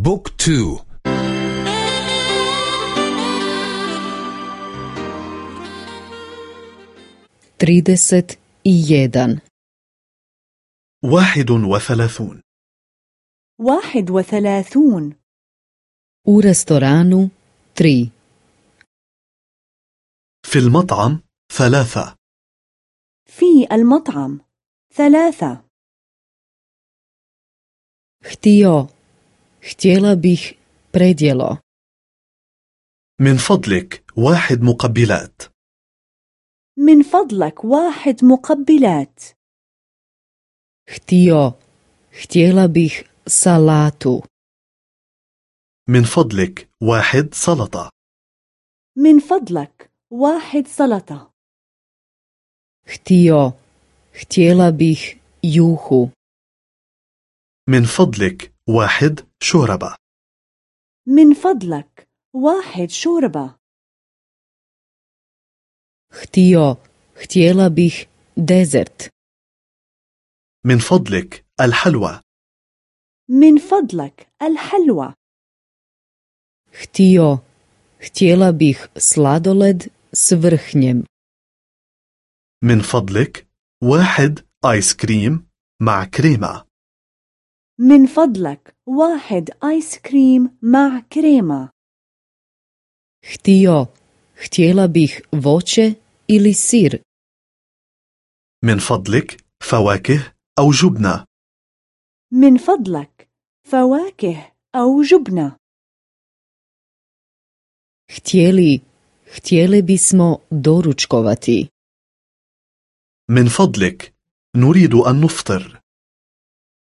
بوك تو. i jedan واحد وثلاثون. واحد وثلاثون. u restoranu tri في المطعم ثلاثة. في المطعم ثلاثة. htio htjela bih predjelo. من فضلك واحد مقبلات. من فضلك واحد مقبلات. Htio htjela bih salatu من فضلك واحد سلطة. من فضلك واحد سلطة. Htio htjela bih juhu من فضلك واحد شوربة. من فضلك واحد شوربة. Htio htjela bih dezert من فضلك الحلوى. من فضلك الحلوى. Htio htjela bih sladoled s vrhnjem. من فضلك واحد آيس كريم مع كريمة. من فضلك واحد آيس كريم مع كريمة htio htjela bih voće ili sir من فضلك فواكه أو جبنة. من فضلك فواكه أو جبنة. Htjeli htjeli bismo doručkovati. من فضلك نريد أن نفطر.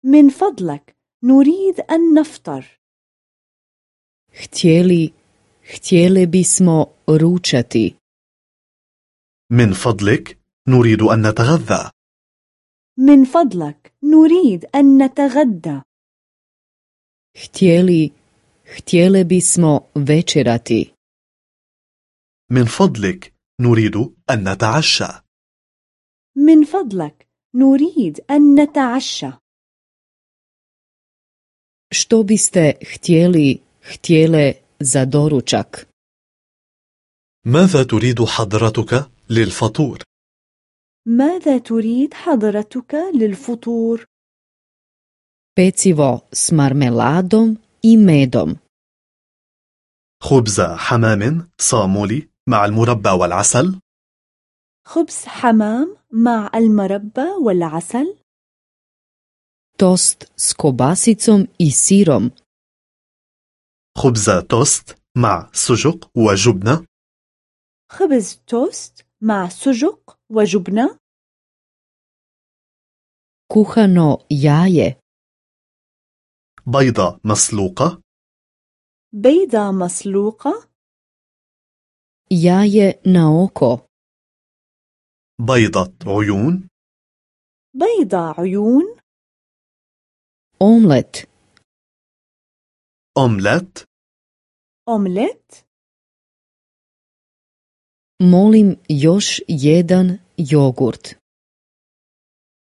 من فضلك نريد أن نفطر. Htjeli htjeli bismo ručati. من فضلك نريد أن نتغذى. من فضلك نريد أن نتغدى. Htjeli htjeli bismo večerati. من فضلك نريد أن نتعشى. من فضلك نريد أن نتعشى. Što biste htjeli htjele za doručak ماذا تريد حضرتك للفطور؟ ماذا تريد حضرتك للفطور؟ pecivo s marmeladom i medom خبز حمام صامولي مع المربى والعسل خبز حمام مع المربى والعسل tost s kobasicom i sirom. خبز توست مع سجق وجبنة خبز توست مع سجق وجبنة kuhano jaje. بيضة مسلوقة بيضة مسلوقة na oko. بيضة عيون بيضة عيون omlet أومليت أومليت molim još jedan jogurt.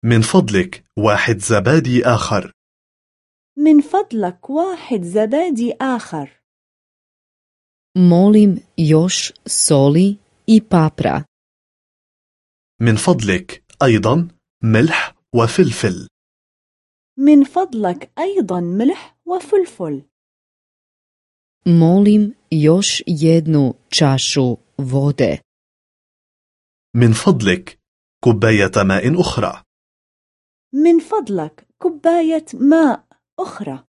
من فضلك واحد زبادي آخر من فضلك واحد زبادي آخر molim još soli i papra. من فضلك أيضا ملح وفلفل من فضلك أيضا ملح وفلفل. Molim još jednu čašu vode. من فضلك كوباية ماء أخرى. من فضلك كوباية ماء أخرى.